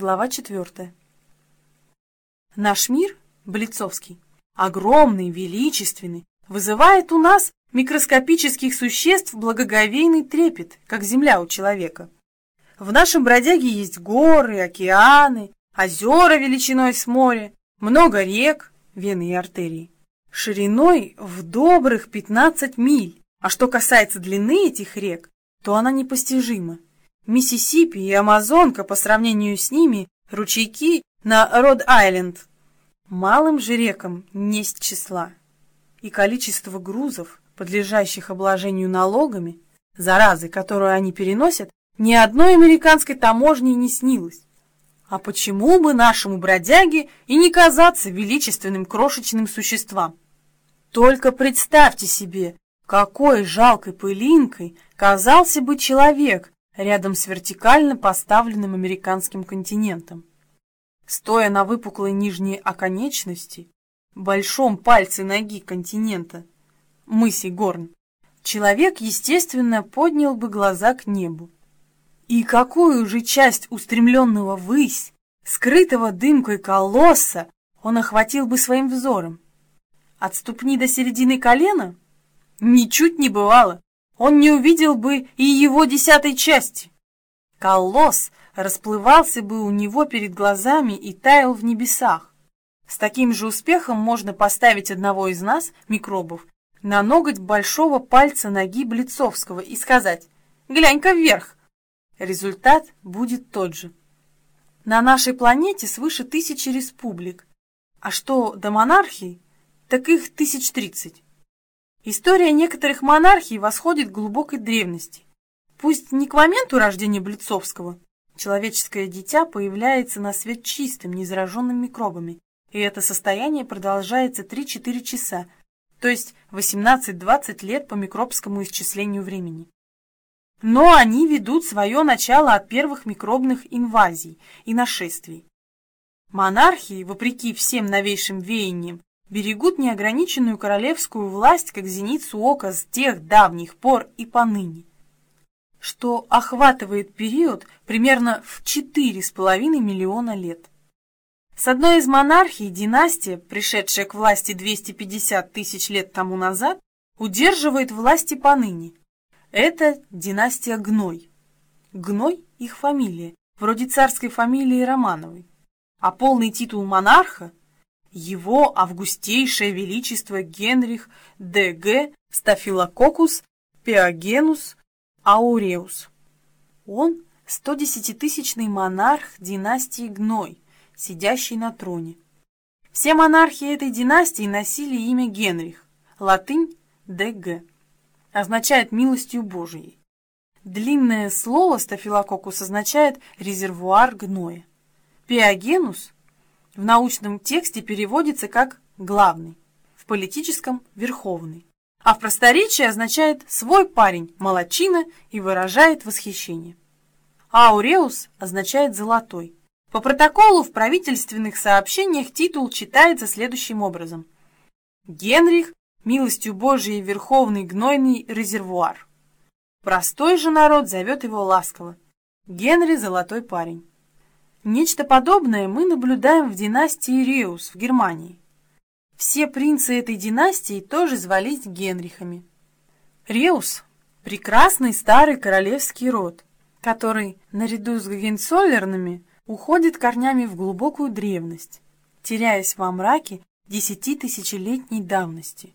Глава 4. Наш мир, Блицовский, огромный, величественный, вызывает у нас микроскопических существ благоговейный трепет, как земля у человека. В нашем бродяге есть горы, океаны, озера величиной с море, много рек, вены и артерии, шириной в добрых 15 миль. А что касается длины этих рек, то она непостижима. Миссисипи и Амазонка по сравнению с ними ручейки на Род-Айленд. Малым же рекам несть числа. И количество грузов, подлежащих обложению налогами, заразы, которую они переносят, ни одной американской таможни не снилось. А почему бы нашему бродяге и не казаться величественным крошечным существам? Только представьте себе, какой жалкой пылинкой казался бы человек рядом с вертикально поставленным американским континентом. Стоя на выпуклой нижней оконечности, большом пальце ноги континента, мысе Горн, человек, естественно, поднял бы глаза к небу. И какую же часть устремленного ввысь, скрытого дымкой колосса, он охватил бы своим взором? От ступни до середины колена? Ничуть не бывало. Он не увидел бы и его десятой части. Колосс расплывался бы у него перед глазами и таял в небесах. С таким же успехом можно поставить одного из нас, микробов, на ноготь большого пальца ноги Блицовского и сказать «Глянь-ка вверх!» Результат будет тот же. На нашей планете свыше тысячи республик, а что до монархий, так их тысяч тридцать. История некоторых монархий восходит к глубокой древности. Пусть не к моменту рождения Блицовского, человеческое дитя появляется на свет чистым, незараженным микробами, и это состояние продолжается 3-4 часа, то есть 18-20 лет по микробскому исчислению времени. Но они ведут свое начало от первых микробных инвазий и нашествий. Монархии, вопреки всем новейшим веяниям, берегут неограниченную королевскую власть как зеницу ока с тех давних пор и поныне, что охватывает период примерно в 4,5 миллиона лет. С одной из монархий династия, пришедшая к власти 250 тысяч лет тому назад, удерживает власти поныне, это династия Гной. Гной – их фамилия, вроде царской фамилии Романовой. А полный титул монарха – его августейшее величество Генрих Д.Г. Стафилококус Пиогенус Ауреус. Он – 110-тысячный монарх династии Гной, сидящий на троне. Все монархи этой династии носили имя Генрих, латынь Д.Г означает «милостью Божией». Длинное слово стафилококус означает «резервуар гноя». Пиогенус в научном тексте переводится как «главный», в политическом – «верховный», а в просторечии означает «свой парень, молочина» и выражает восхищение. Ауреус означает «золотой». По протоколу в правительственных сообщениях титул читается следующим образом. Генрих милостью Божией верховный гнойный резервуар. Простой же народ зовет его ласково. Генри – золотой парень. Нечто подобное мы наблюдаем в династии Реус в Германии. Все принцы этой династии тоже звались Генрихами. Реус – прекрасный старый королевский род, который, наряду с Гагенцоллернами, уходит корнями в глубокую древность, теряясь во мраке десятитысячелетней давности.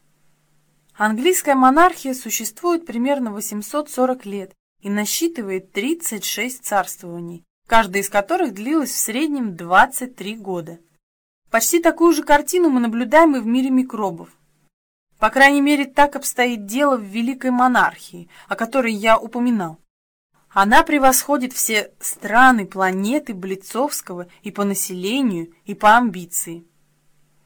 Английская монархия существует примерно 840 лет и насчитывает 36 царствований, каждое из которых длилось в среднем 23 года. Почти такую же картину мы наблюдаем и в мире микробов. По крайней мере, так обстоит дело в великой монархии, о которой я упоминал. Она превосходит все страны планеты Блицовского и по населению, и по амбиции.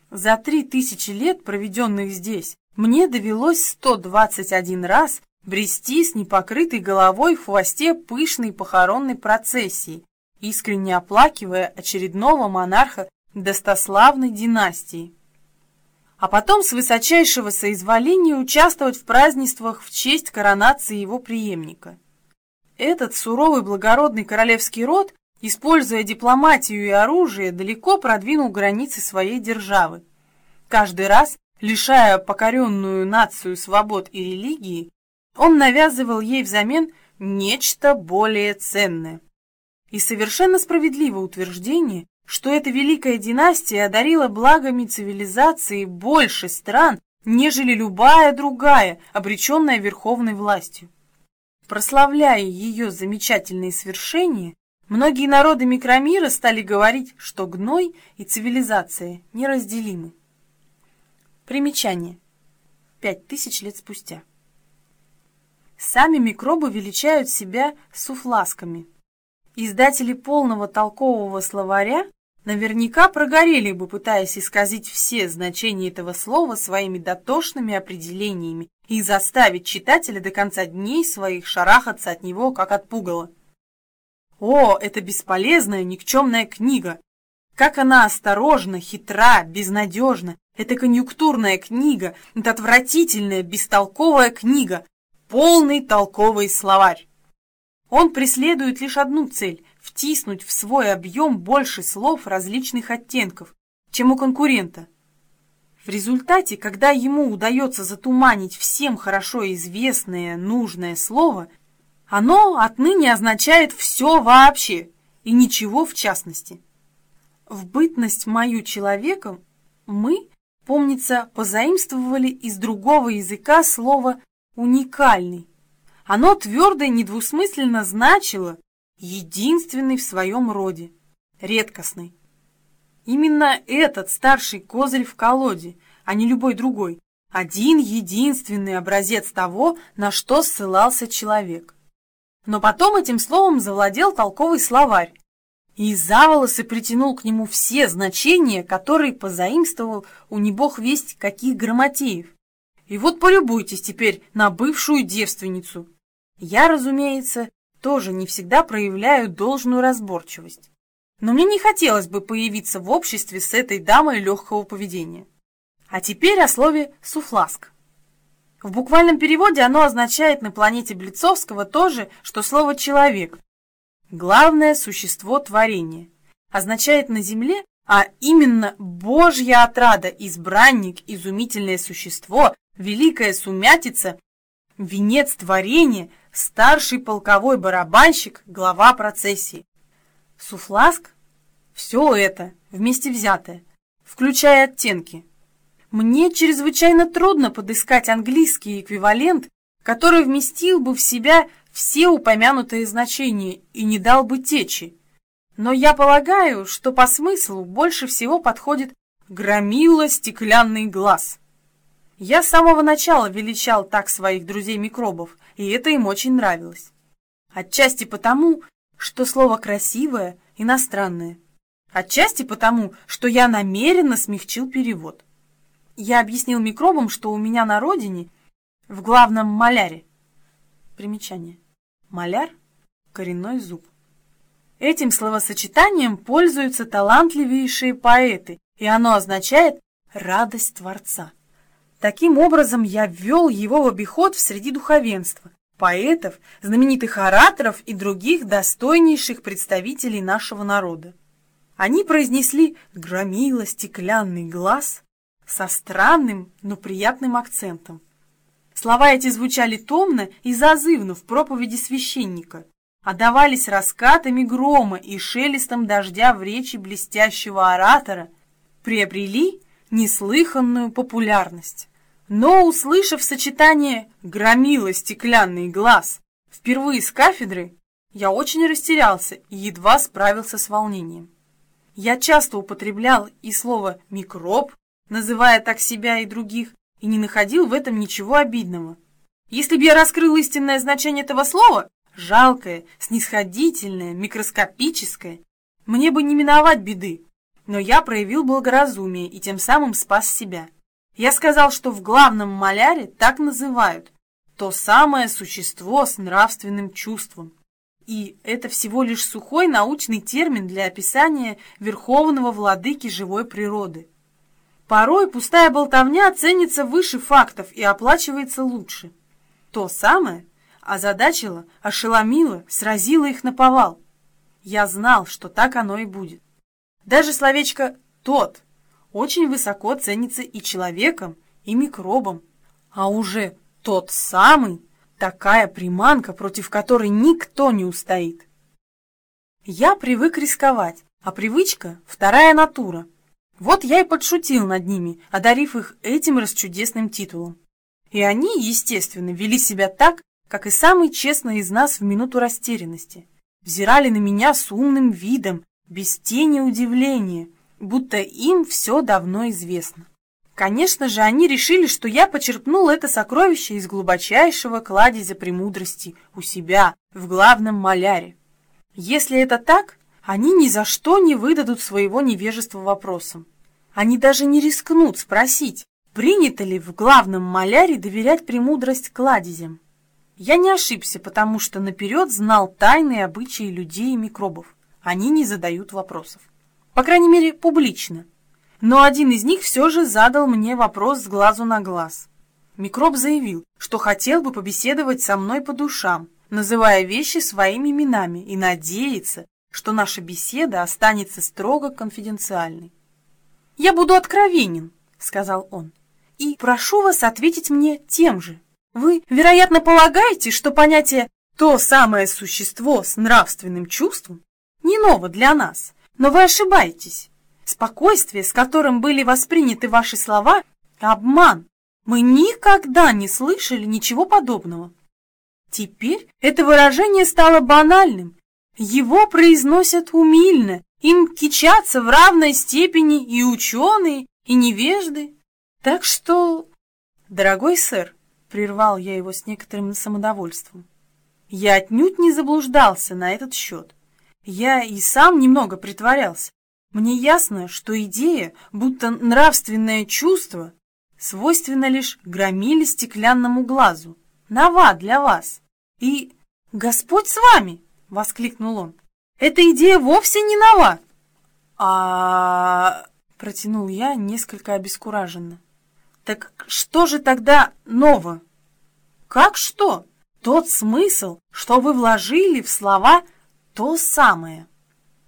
За три тысячи лет, проведенных здесь, мне довелось 121 раз брести с непокрытой головой в хвосте пышной похоронной процессии, искренне оплакивая очередного монарха достославной династии. А потом с высочайшего соизволения участвовать в празднествах в честь коронации его преемника. Этот суровый благородный королевский род используя дипломатию и оружие, далеко продвинул границы своей державы. Каждый раз, лишая покоренную нацию свобод и религии, он навязывал ей взамен нечто более ценное. И совершенно справедливо утверждение, что эта великая династия одарила благами цивилизации больше стран, нежели любая другая, обреченная верховной властью. Прославляя ее замечательные свершения, многие народы микромира стали говорить, что гной и цивилизация неразделимы. Примечание. Пять тысяч лет спустя. Сами микробы величают себя суфласками. Издатели полного толкового словаря наверняка прогорели бы, пытаясь исказить все значения этого слова своими дотошными определениями и заставить читателя до конца дней своих шарахаться от него, как от пугала. О, это бесполезная, никчемная книга! Как она осторожна, хитра, безнадежна! Это конъюнктурная книга, это отвратительная, бестолковая книга, полный толковый словарь. Он преследует лишь одну цель – втиснуть в свой объем больше слов различных оттенков, чем у конкурента. В результате, когда ему удается затуманить всем хорошо известное нужное слово, оно отныне означает все вообще и ничего в частности. В бытность мою человеком мы, помнится, позаимствовали из другого языка слово «уникальный». Оно твердо и недвусмысленно значило единственный в своем роде, редкостный. Именно этот старший козырь в колоде, а не любой другой, один единственный образец того, на что ссылался человек. Но потом этим словом завладел толковый словарь, и за волосы притянул к нему все значения, которые позаимствовал у небог весть каких грамотеев. И вот полюбуйтесь теперь на бывшую девственницу. Я, разумеется, тоже не всегда проявляю должную разборчивость. Но мне не хотелось бы появиться в обществе с этой дамой легкого поведения. А теперь о слове «суфласк». В буквальном переводе оно означает на планете Блицовского то же, что слово «человек». Главное существо творения. Означает на Земле, а именно Божья отрада, избранник, изумительное существо, великая сумятица, венец творения, старший полковой барабанщик, глава процессии. Суфласк – все это, вместе взятое, включая оттенки. Мне чрезвычайно трудно подыскать английский эквивалент, который вместил бы в себя все упомянутые значения и не дал бы течи. Но я полагаю, что по смыслу больше всего подходит «громила стеклянный глаз». Я с самого начала величал так своих друзей-микробов, и это им очень нравилось. Отчасти потому, что слово «красивое» иностранное. Отчасти потому, что я намеренно смягчил перевод. Я объяснил микробам, что у меня на родине, в главном маляре. Примечание. Маляр – коренной зуб. Этим словосочетанием пользуются талантливейшие поэты, и оно означает «радость Творца». Таким образом, я ввел его в обиход в среди духовенства, поэтов, знаменитых ораторов и других достойнейших представителей нашего народа. Они произнесли «громила стеклянный глаз» со странным, но приятным акцентом. Слова эти звучали томно и зазывно в проповеди священника, отдавались раскатами грома и шелестом дождя в речи блестящего оратора, приобрели неслыханную популярность. Но, услышав сочетание «громила стеклянный глаз» впервые с кафедры, я очень растерялся и едва справился с волнением. Я часто употреблял и слово «микроб», называя так себя и других, и не находил в этом ничего обидного. Если бы я раскрыл истинное значение этого слова, жалкое, снисходительное, микроскопическое, мне бы не миновать беды, но я проявил благоразумие и тем самым спас себя. Я сказал, что в главном маляре так называют то самое существо с нравственным чувством. И это всего лишь сухой научный термин для описания верховного владыки живой природы. Порой пустая болтовня ценится выше фактов и оплачивается лучше. То самое озадачило, ошеломило, сразило их на повал. Я знал, что так оно и будет. Даже словечко «тот» очень высоко ценится и человеком, и микробом. А уже тот самый – такая приманка, против которой никто не устоит. Я привык рисковать, а привычка – вторая натура. Вот я и подшутил над ними, одарив их этим расчудесным титулом. И они, естественно, вели себя так, как и самый честный из нас в минуту растерянности. Взирали на меня с умным видом, без тени удивления, будто им все давно известно. Конечно же, они решили, что я почерпнул это сокровище из глубочайшего кладезя премудрости у себя, в главном маляре. Если это так, они ни за что не выдадут своего невежества вопросом. Они даже не рискнут спросить, принято ли в главном маляре доверять премудрость кладезям. Я не ошибся, потому что наперед знал тайные обычаи людей и микробов. Они не задают вопросов. По крайней мере, публично. Но один из них все же задал мне вопрос с глазу на глаз. Микроб заявил, что хотел бы побеседовать со мной по душам, называя вещи своими именами и надеется, что наша беседа останется строго конфиденциальной. «Я буду откровенен», — сказал он, — «и прошу вас ответить мне тем же. Вы, вероятно, полагаете, что понятие «то самое существо с нравственным чувством» не ново для нас, но вы ошибаетесь. Спокойствие, с которым были восприняты ваши слова, — обман. Мы никогда не слышали ничего подобного. Теперь это выражение стало банальным, его произносят умильно, им кичатся в равной степени и ученые, и невежды. Так что, дорогой сэр, прервал я его с некоторым самодовольством, я отнюдь не заблуждался на этот счет. Я и сам немного притворялся. Мне ясно, что идея, будто нравственное чувство, свойственна лишь громиле стеклянному глазу. Нова для вас. И Господь с вами! — воскликнул он. «Эта идея вовсе не нова!» «А...» — протянул я несколько обескураженно. «Так что же тогда ново?» «Как что? Тот смысл, что вы вложили в слова то самое.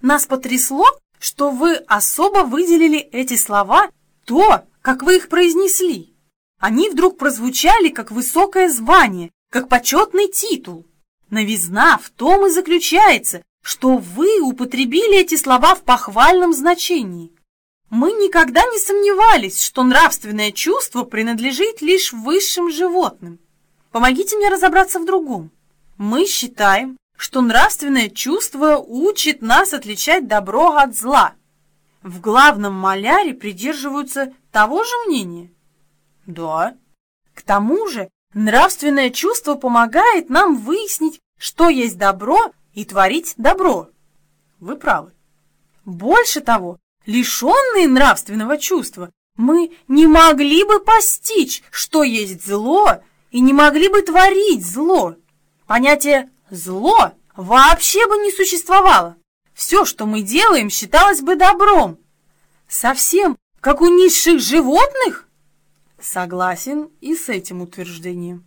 Нас потрясло, что вы особо выделили эти слова, то, как вы их произнесли. Они вдруг прозвучали как высокое звание, как почетный титул. Новизна в том и заключается, что вы употребили эти слова в похвальном значении. Мы никогда не сомневались, что нравственное чувство принадлежит лишь высшим животным. Помогите мне разобраться в другом. Мы считаем, что нравственное чувство учит нас отличать добро от зла. В главном маляре придерживаются того же мнения? Да. К тому же Нравственное чувство помогает нам выяснить, что есть добро и творить добро. Вы правы. Больше того, лишенные нравственного чувства, мы не могли бы постичь, что есть зло, и не могли бы творить зло. Понятие «зло» вообще бы не существовало. Все, что мы делаем, считалось бы добром. Совсем как у низших животных? Согласен и с этим утверждением.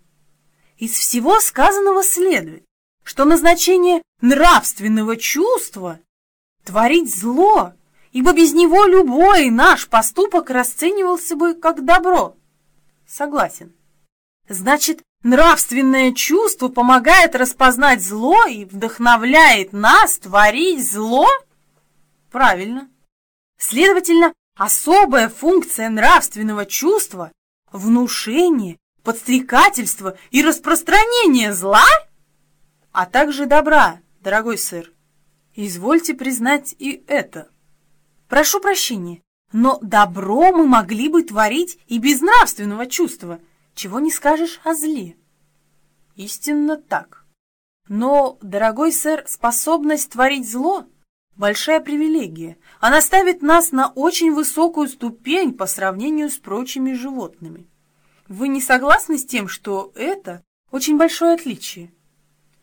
Из всего сказанного следует, что назначение нравственного чувства — творить зло, ибо без него любой наш поступок расценивался бы как добро. Согласен. Значит, нравственное чувство помогает распознать зло и вдохновляет нас творить зло? Правильно. Следовательно, особая функция нравственного чувства внушение, подстрекательство и распространение зла, а также добра, дорогой сэр. Извольте признать и это. Прошу прощения, но добро мы могли бы творить и без нравственного чувства, чего не скажешь о зле. Истинно так. Но, дорогой сэр, способность творить зло – большая привилегия. Она ставит нас на очень высокую ступень по сравнению с прочими животными. Вы не согласны с тем, что это очень большое отличие?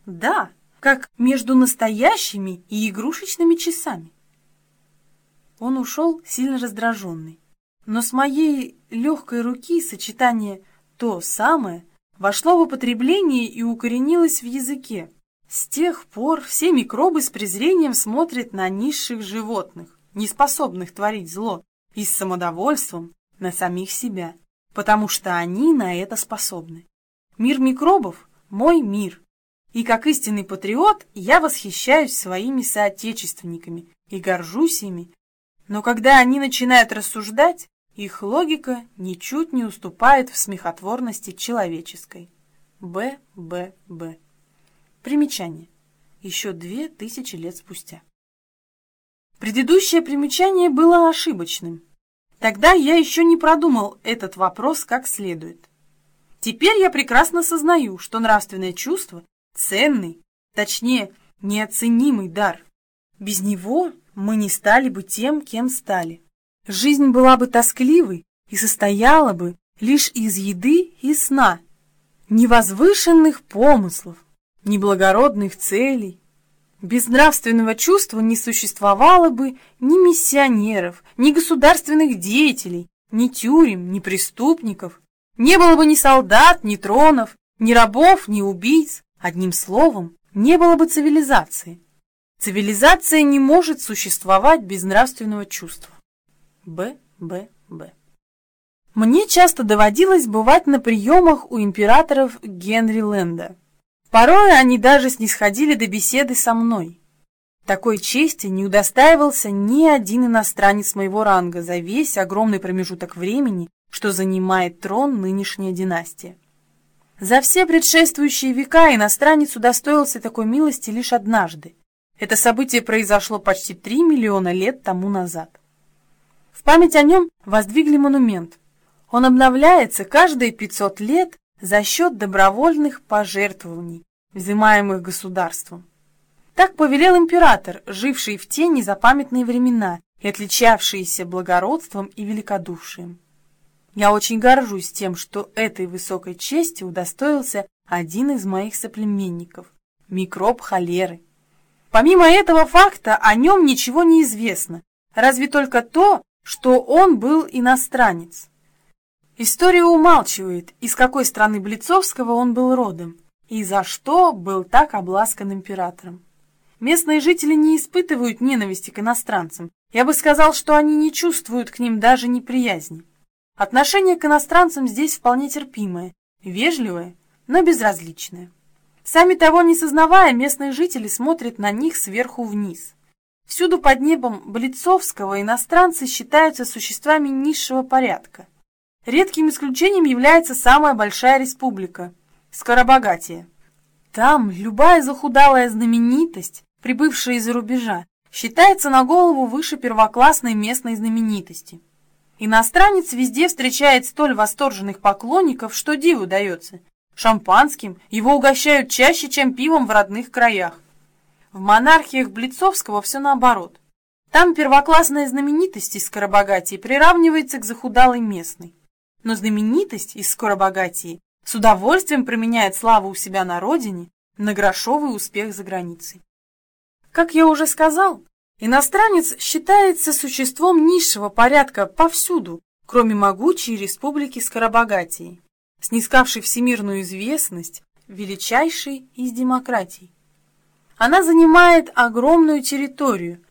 Да, как между настоящими и игрушечными часами. Он ушел сильно раздраженный, но с моей легкой руки сочетание «то самое» вошло в употребление и укоренилось в языке, С тех пор все микробы с презрением смотрят на низших животных, неспособных творить зло, и с самодовольством на самих себя, потому что они на это способны. Мир микробов – мой мир. И как истинный патриот я восхищаюсь своими соотечественниками и горжусь ими. Но когда они начинают рассуждать, их логика ничуть не уступает в смехотворности человеческой. Б. Б. Б. Примечание. Еще две тысячи лет спустя. Предыдущее примечание было ошибочным. Тогда я еще не продумал этот вопрос как следует. Теперь я прекрасно сознаю, что нравственное чувство – ценный, точнее, неоценимый дар. Без него мы не стали бы тем, кем стали. Жизнь была бы тоскливой и состояла бы лишь из еды и сна, невозвышенных помыслов, неблагородных целей. Без нравственного чувства не существовало бы ни миссионеров, ни государственных деятелей, ни тюрем, ни преступников. Не было бы ни солдат, ни тронов, ни рабов, ни убийц. Одним словом, не было бы цивилизации. Цивилизация не может существовать без нравственного чувства. Б. Б. Б. Мне часто доводилось бывать на приемах у императоров Генри Ленда. Порой они даже снисходили до беседы со мной. Такой чести не удостаивался ни один иностранец моего ранга за весь огромный промежуток времени, что занимает трон нынешняя династия. За все предшествующие века иностранец удостоился такой милости лишь однажды. Это событие произошло почти три миллиона лет тому назад. В память о нем воздвигли монумент. Он обновляется каждые 500 лет за счет добровольных пожертвований, взимаемых государством. Так повелел император, живший в те незапамятные времена и отличавшийся благородством и великодушием. Я очень горжусь тем, что этой высокой чести удостоился один из моих соплеменников – микроб холеры. Помимо этого факта о нем ничего не известно, разве только то, что он был иностранец. История умалчивает, из какой страны Блицовского он был родом и за что был так обласкан императором. Местные жители не испытывают ненависти к иностранцам. Я бы сказал, что они не чувствуют к ним даже неприязни. Отношение к иностранцам здесь вполне терпимое, вежливое, но безразличное. Сами того не сознавая, местные жители смотрят на них сверху вниз. Всюду под небом Блицовского иностранцы считаются существами низшего порядка – Редким исключением является самая большая республика – Скоробогатия. Там любая захудалая знаменитость, прибывшая из-за рубежа, считается на голову выше первоклассной местной знаменитости. Иностранец везде встречает столь восторженных поклонников, что диву дается. Шампанским его угощают чаще, чем пивом в родных краях. В монархиях Блицовского все наоборот. Там первоклассная знаменитость из Скоробогатии приравнивается к захудалой местной но знаменитость из скоробогатии с удовольствием променяет славу у себя на родине на грошовый успех за границей. Как я уже сказал, иностранец считается существом низшего порядка повсюду, кроме могучей республики Скоробогатии, снискавшей всемирную известность, величайшей из демократий. Она занимает огромную территорию.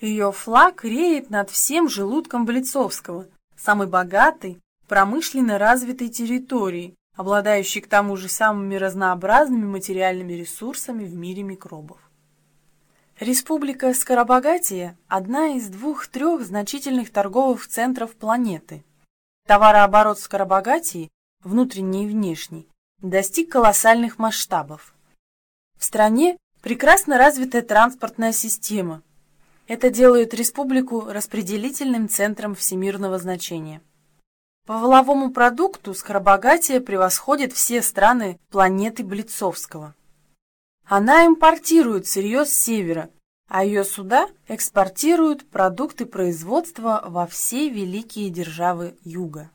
Ее флаг реет над всем желудком Блицовского, самый богатый промышленно развитой территории, обладающей к тому же самыми разнообразными материальными ресурсами в мире микробов. Республика Скоробогатия – одна из двух-трех значительных торговых центров планеты. Товарооборот Скоробогатии, внутренний и внешний, достиг колоссальных масштабов. В стране прекрасно развитая транспортная система. Это делает республику распределительным центром всемирного значения. По воловому продукту Скоробогатия превосходит все страны планеты Блицовского. Она импортирует сырье с севера, а ее суда экспортируют продукты производства во все великие державы Юга.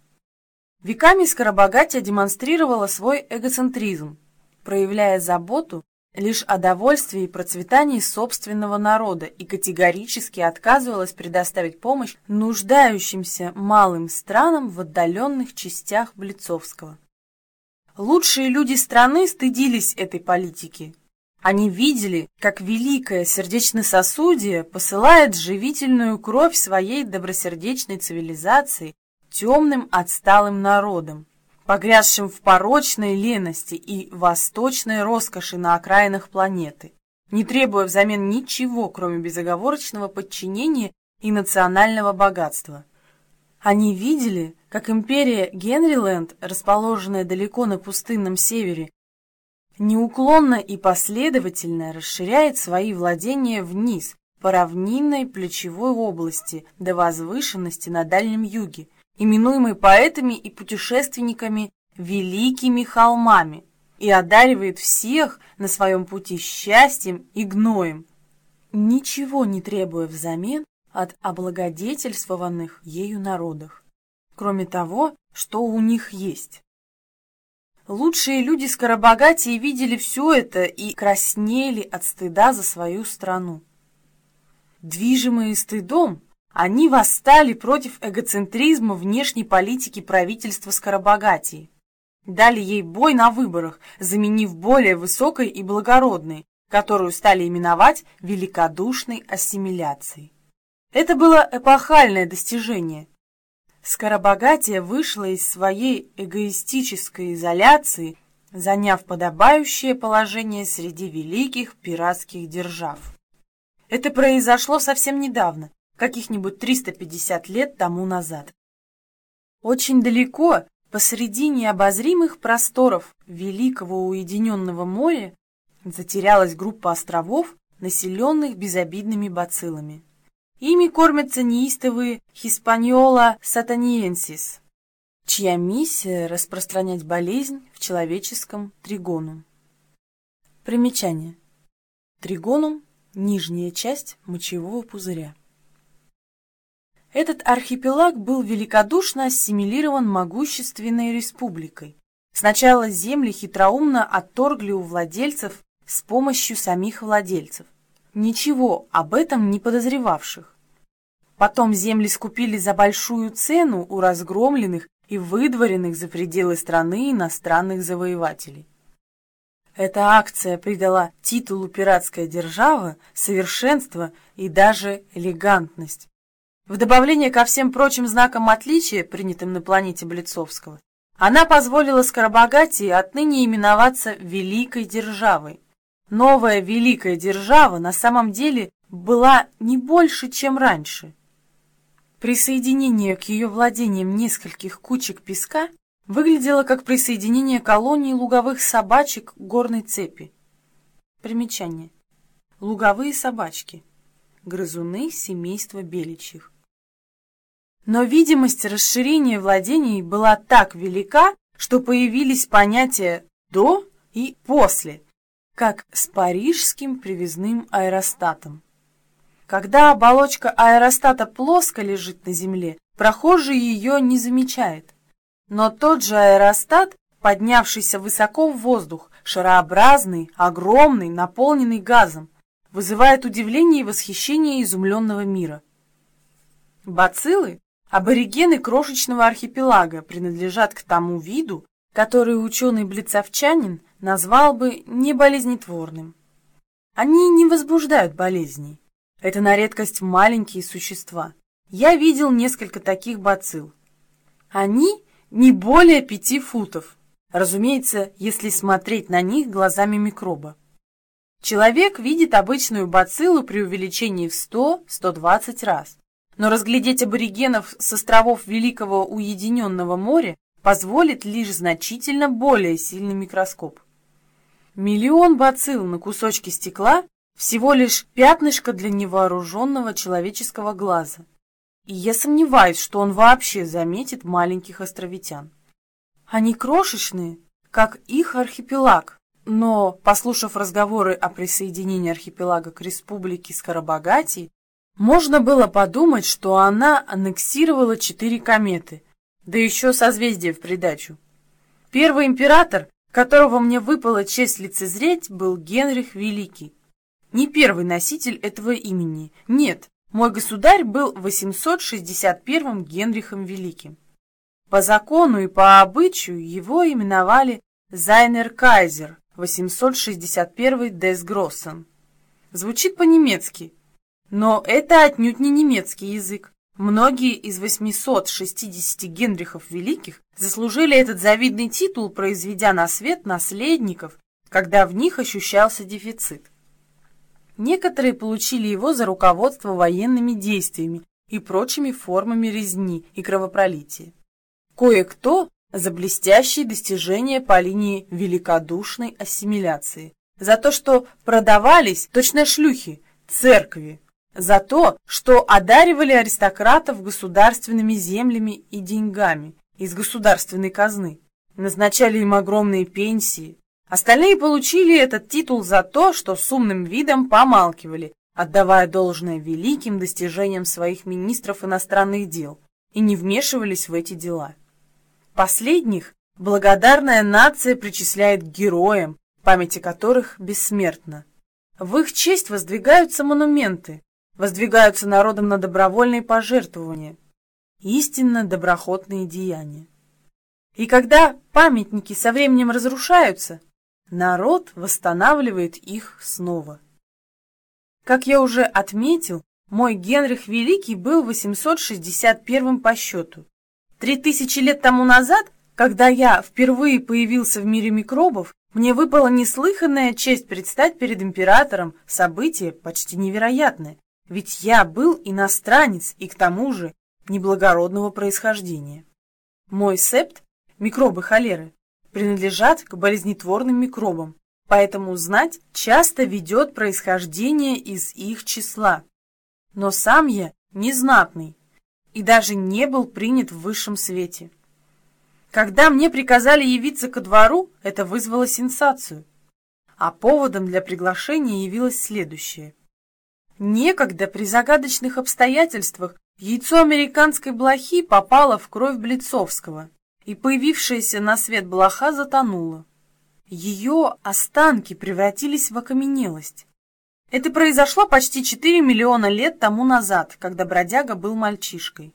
Веками Скоробогатия демонстрировала свой эгоцентризм, проявляя заботу лишь о довольстве и процветании собственного народа и категорически отказывалась предоставить помощь нуждающимся малым странам в отдаленных частях Блицовского. Лучшие люди страны стыдились этой политики. Они видели, как великое сердечно-сосудие посылает живительную кровь своей добросердечной цивилизации темным отсталым народам, погрязшим в порочной лености и восточной роскоши на окраинах планеты, не требуя взамен ничего, кроме безоговорочного подчинения и национального богатства. Они видели, как империя Генриленд, расположенная далеко на пустынном севере, неуклонно и последовательно расширяет свои владения вниз, по равнинной плечевой области до возвышенности на Дальнем Юге, именуемой поэтами и путешественниками «великими холмами», и одаривает всех на своем пути счастьем и гноем, ничего не требуя взамен от облагодетельствованных ею народах, кроме того, что у них есть. Лучшие люди Скоробогатии видели все это и краснели от стыда за свою страну. Движимые стыдом, они восстали против эгоцентризма внешней политики правительства Скоробогатии. Дали ей бой на выборах, заменив более высокой и благородной, которую стали именовать великодушной ассимиляцией. Это было эпохальное достижение. Скоробогатия вышла из своей эгоистической изоляции, заняв подобающее положение среди великих пиратских держав. Это произошло совсем недавно, каких-нибудь 350 лет тому назад. Очень далеко, посреди необозримых просторов Великого Уединенного моря, затерялась группа островов, населенных безобидными бациллами. Ими кормятся неистовые хиспаньола сатаниенсис, чья миссия – распространять болезнь в человеческом тригону. Примечание. Тригонум – нижняя часть мочевого пузыря. Этот архипелаг был великодушно ассимилирован могущественной республикой. Сначала земли хитроумно отторгли у владельцев с помощью самих владельцев, ничего об этом не подозревавших. Потом земли скупили за большую цену у разгромленных и выдворенных за пределы страны иностранных завоевателей. Эта акция придала титулу пиратская держава совершенство и даже элегантность. В добавление ко всем прочим знакам отличия, принятым на планете Блицовского, она позволила Скоробогатии отныне именоваться Великой Державой. Новая Великая Держава на самом деле была не больше, чем раньше – Присоединение к ее владениям нескольких кучек песка выглядело как присоединение колонии луговых собачек к горной цепи. Примечание. Луговые собачки. Грызуны семейства беличьих. Но видимость расширения владений была так велика, что появились понятия «до» и «после», как с парижским привязным аэростатом. Когда оболочка аэростата плоско лежит на земле, прохожий ее не замечает. Но тот же аэростат, поднявшийся высоко в воздух, шарообразный, огромный, наполненный газом, вызывает удивление и восхищение изумленного мира. Бациллы, аборигены крошечного архипелага, принадлежат к тому виду, который ученый-блицовчанин назвал бы неболезнетворным. Они не возбуждают болезней. Это на редкость маленькие существа. Я видел несколько таких бацилл. Они не более пяти футов. Разумеется, если смотреть на них глазами микроба. Человек видит обычную бациллу при увеличении в 100-120 раз. Но разглядеть аборигенов с островов Великого Уединенного моря позволит лишь значительно более сильный микроскоп. Миллион бацилл на кусочке стекла всего лишь пятнышко для невооруженного человеческого глаза. И я сомневаюсь, что он вообще заметит маленьких островитян. Они крошечные, как их архипелаг, но, послушав разговоры о присоединении архипелага к республике Скоробогатии, можно было подумать, что она аннексировала четыре кометы, да еще созвездие в придачу. Первый император, которого мне выпала честь лицезреть, был Генрих Великий не первый носитель этого имени. Нет, мой государь был 861-м Генрихом Великим. По закону и по обычаю его именовали Зайнер Кайзер, 861 Десгроссен. Звучит по-немецки, но это отнюдь не немецкий язык. Многие из 860 Генрихов Великих заслужили этот завидный титул, произведя на свет наследников, когда в них ощущался дефицит. Некоторые получили его за руководство военными действиями и прочими формами резни и кровопролития. Кое-кто за блестящие достижения по линии великодушной ассимиляции, за то, что продавались точно шлюхи, церкви, за то, что одаривали аристократов государственными землями и деньгами из государственной казны, назначали им огромные пенсии. Остальные получили этот титул за то, что с умным видом помалкивали, отдавая должное великим достижениям своих министров иностранных дел и не вмешивались в эти дела. Последних благодарная нация причисляет к героям, памяти которых бессмертна. В их честь воздвигаются монументы, воздвигаются народом на добровольные пожертвования, истинно доброхотные деяния. И когда памятники со временем разрушаются, народ восстанавливает их снова. Как я уже отметил, мой Генрих Великий был 861 по счету. Три тысячи лет тому назад, когда я впервые появился в мире микробов, мне выпала неслыханная честь предстать перед императором, событие почти невероятное. Ведь я был иностранец и к тому же неблагородного происхождения. Мой септ, микробы холеры, принадлежат к болезнетворным микробам, поэтому знать часто ведет происхождение из их числа. Но сам я незнатный и даже не был принят в высшем свете. Когда мне приказали явиться ко двору, это вызвало сенсацию. А поводом для приглашения явилось следующее – Некогда при загадочных обстоятельствах яйцо американской блохи попало в кровь Блицовского, и появившаяся на свет блоха затонула. Ее останки превратились в окаменелость. Это произошло почти 4 миллиона лет тому назад, когда бродяга был мальчишкой.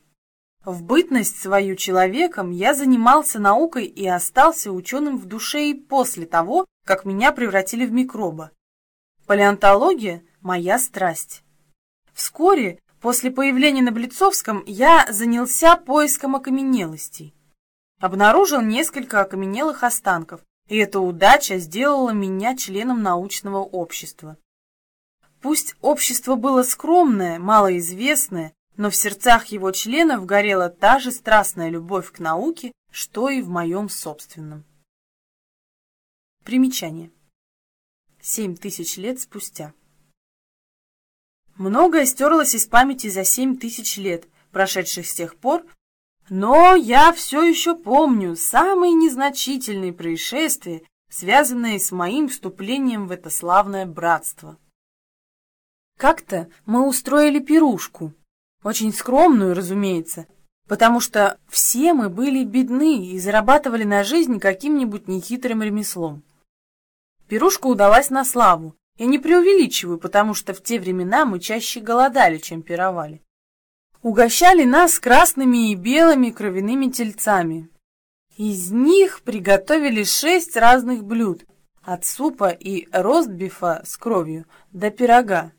В бытность свою человеком я занимался наукой и остался ученым в душе и после того, как меня превратили в микроба. Палеонтология моя страсть. Вскоре, после появления на Блицовском, я занялся поиском окаменелостей. Обнаружил несколько окаменелых останков, и эта удача сделала меня членом научного общества. Пусть общество было скромное, малоизвестное, но в сердцах его членов горела та же страстная любовь к науке, что и в моем собственном. Примечание. Семь тысяч лет спустя. Многое стерлось из памяти за семь тысяч лет, прошедших с тех пор, но я все еще помню самые незначительные происшествия, связанные с моим вступлением в это славное братство. Как-то мы устроили пирушку, очень скромную, разумеется, потому что все мы были бедны и зарабатывали на жизнь каким-нибудь нехитрым ремеслом. Пирушка удалась на славу, я не преувеличиваю, потому что в те времена мы чаще голодали, чем пировали. Угощали нас красными и белыми кровяными тельцами. Из них приготовили шесть разных блюд, от супа и ростбифа с кровью до пирога.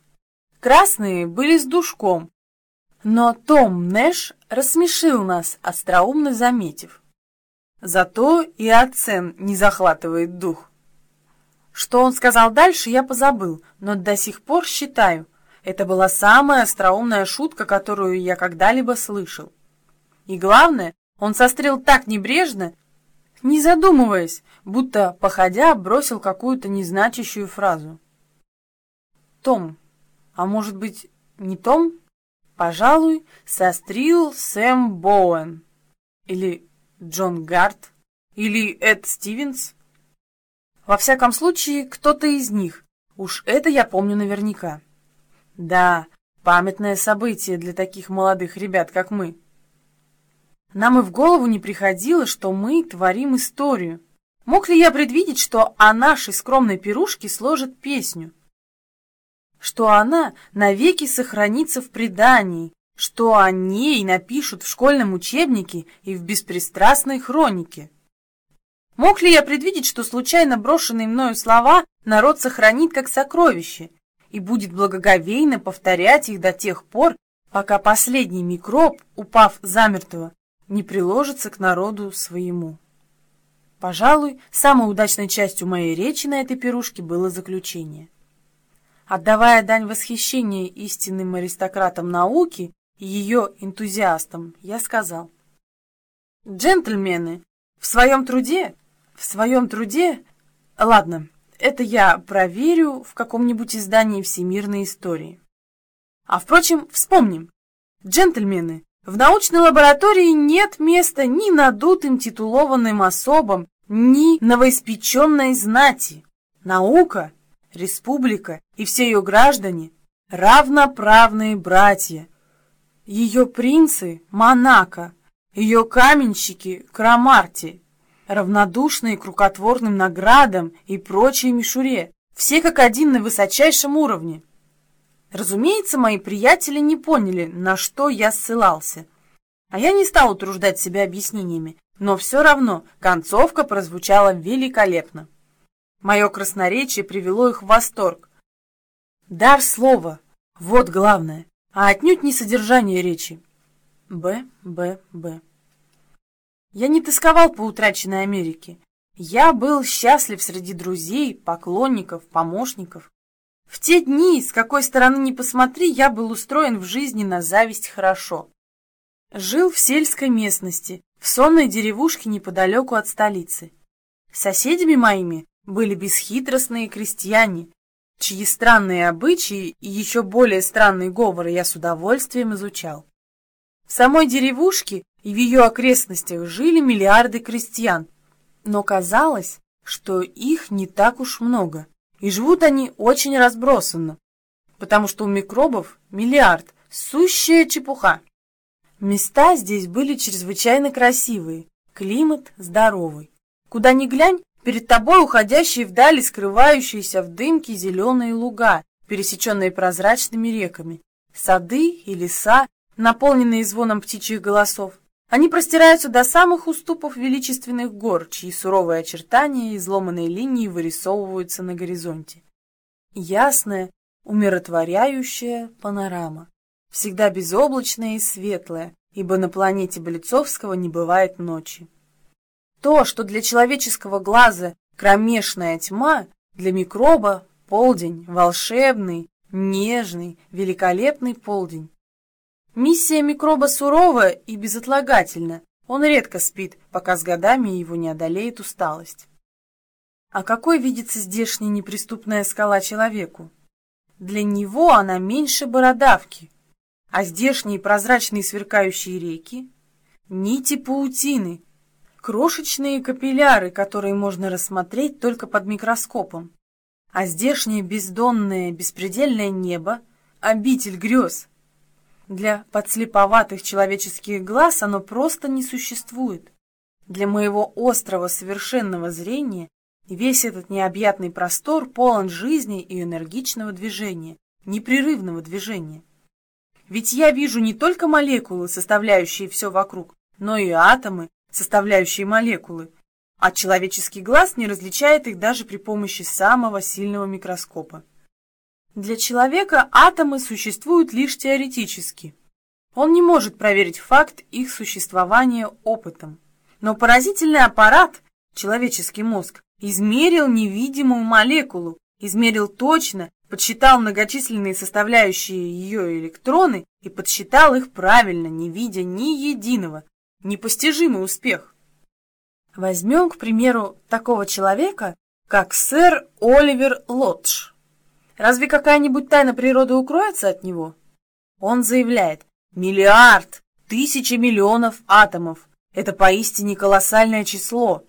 Красные были с душком, но Том Нэш рассмешил нас, остроумно заметив. Зато и оцен не захватывает дух. Что он сказал дальше, я позабыл, но до сих пор считаю, это была самая остроумная шутка, которую я когда-либо слышал. И главное, он сострел так небрежно, не задумываясь, будто, походя, бросил какую-то незначащую фразу. Том, а может быть, не Том? Пожалуй, сострил Сэм Боуэн. Или Джон Гарт. Или Эд Стивенс. Во всяком случае, кто-то из них. Уж это я помню наверняка. Да, памятное событие для таких молодых ребят, как мы. Нам и в голову не приходило, что мы творим историю. Мог ли я предвидеть, что о нашей скромной пирушке сложат песню? Что она навеки сохранится в предании, что о ней напишут в школьном учебнике и в беспристрастной хронике? Мог ли я предвидеть, что случайно брошенные мною слова народ сохранит как сокровище и будет благоговейно повторять их до тех пор, пока последний микроб, упав замертво, не приложится к народу своему? Пожалуй, самой удачной частью моей речи на этой пирушке было заключение. Отдавая дань восхищения истинным аристократам науки и ее энтузиастам, я сказал. «Джентльмены, в своем труде, в своем труде... Ладно, это я проверю в каком-нибудь издании всемирной истории. А впрочем, вспомним. Джентльмены, в научной лаборатории нет места ни надутым титулованным особам, ни новоиспеченной знати. Наука, республика и все ее граждане – равноправные братья. Ее принцы – Монако, ее каменщики – Крамарти, равнодушные к рукотворным наградам и прочей мишуре, все как один на высочайшем уровне. Разумеется, мои приятели не поняли, на что я ссылался. А я не стал утруждать себя объяснениями, но все равно концовка прозвучала великолепно. Мое красноречие привело их в восторг. Дар слова — вот главное, а отнюдь не содержание речи. Б, Б, Б. Я не тосковал по утраченной Америке. Я был счастлив среди друзей, поклонников, помощников. В те дни, с какой стороны ни посмотри, я был устроен в жизни на зависть хорошо. Жил в сельской местности, в сонной деревушке неподалеку от столицы. Соседями моими были бесхитростные крестьяне, чьи странные обычаи и еще более странные говоры я с удовольствием изучал. В самой деревушке и в ее окрестностях жили миллиарды крестьян, но казалось, что их не так уж много. И живут они очень разбросанно, потому что у микробов миллиард, сущая чепуха. Места здесь были чрезвычайно красивые, климат здоровый. Куда ни глянь, перед тобой уходящие вдали скрывающиеся в дымке зеленые луга, пересеченные прозрачными реками, сады и леса, наполненные звоном птичьих голосов. Они простираются до самых уступов величественных гор, чьи суровые очертания и изломанные линии вырисовываются на горизонте. Ясная, умиротворяющая панорама, всегда безоблачная и светлая, ибо на планете Болицовского не бывает ночи. То, что для человеческого глаза кромешная тьма, для микроба полдень, волшебный, нежный, великолепный полдень. Миссия микроба сурова и безотлагательна. Он редко спит, пока с годами его не одолеет усталость. А какой видится здешняя неприступная скала человеку? Для него она меньше бородавки, а здешние прозрачные сверкающие реки — нити паутины, крошечные капилляры, которые можно рассмотреть только под микроскопом, а здешнее бездонное беспредельное небо — обитель грез — для подслеповатых человеческих глаз оно просто не существует. Для моего острого совершенного зрения весь этот необъятный простор полон жизни и энергичного движения, непрерывного движения. Ведь я вижу не только молекулы, составляющие все вокруг, но и атомы, составляющие молекулы, а человеческий глаз не различает их даже при помощи самого сильного микроскопа. Для человека атомы существуют лишь теоретически. Он не может проверить факт их существования опытом. Но поразительный аппарат, человеческий мозг, измерил невидимую молекулу, измерил точно, подсчитал многочисленные составляющие ее электроны и подсчитал их правильно, не видя ни единого. Непостижимый успех. Возьмем, к примеру, такого человека, как сэр Оливер Лотш. Разве какая-нибудь тайна природы укроется от него? Он заявляет, миллиард, тысячи миллионов атомов. Это поистине колоссальное число.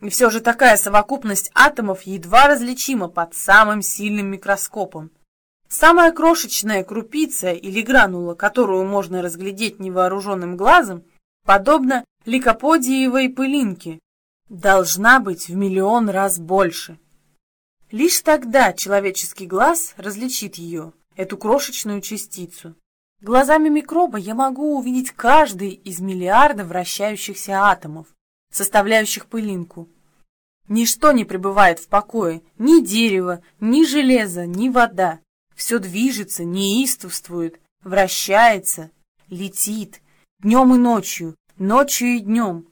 И все же такая совокупность атомов едва различима под самым сильным микроскопом. Самая крошечная крупица или гранула, которую можно разглядеть невооруженным глазом, подобно ликоподиевой пылинке, должна быть в миллион раз больше. Лишь тогда человеческий глаз различит ее, эту крошечную частицу. Глазами микроба я могу увидеть каждый из миллиарда вращающихся атомов, составляющих пылинку. Ничто не пребывает в покое, ни дерево, ни железо, ни вода. Все движется, неистовствует, вращается, летит, днем и ночью, ночью и днем.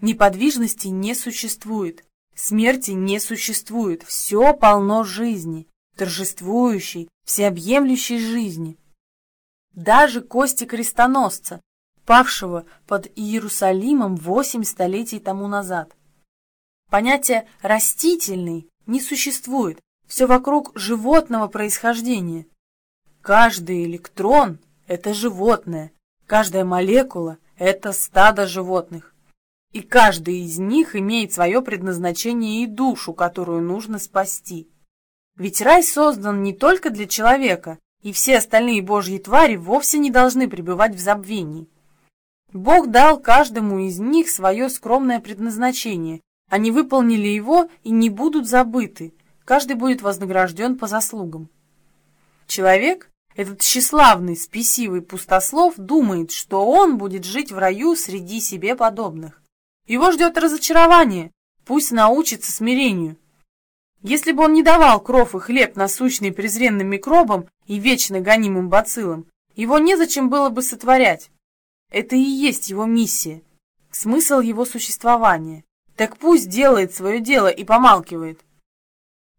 Неподвижности не существует, смерти не существует, все полно жизни, торжествующей, всеобъемлющей жизни. Даже кости крестоносца, павшего под Иерусалимом восемь столетий тому назад. Понятие «растительный» не существует, все вокруг животного происхождения. Каждый электрон – это животное, каждая молекула – это стадо животных. И каждый из них имеет свое предназначение и душу, которую нужно спасти. Ведь рай создан не только для человека, и все остальные божьи твари вовсе не должны пребывать в забвении. Бог дал каждому из них свое скромное предназначение. Они выполнили его и не будут забыты. Каждый будет вознагражден по заслугам. Человек, этот тщеславный, спесивый пустослов, думает, что он будет жить в раю среди себе подобных. Его ждет разочарование, пусть научится смирению. Если бы он не давал кров и хлеб насущный презренным микробам и вечно гонимым бациллам, его незачем было бы сотворять. Это и есть его миссия, смысл его существования. Так пусть делает свое дело и помалкивает.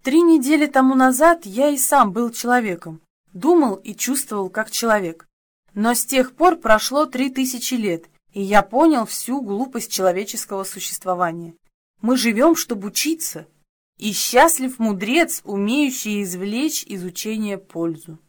Три недели тому назад я и сам был человеком, думал и чувствовал как человек. Но с тех пор прошло три тысячи лет, и я понял всю глупость человеческого существования. Мы живем, чтобы учиться, и счастлив мудрец, умеющий извлечь из учения пользу.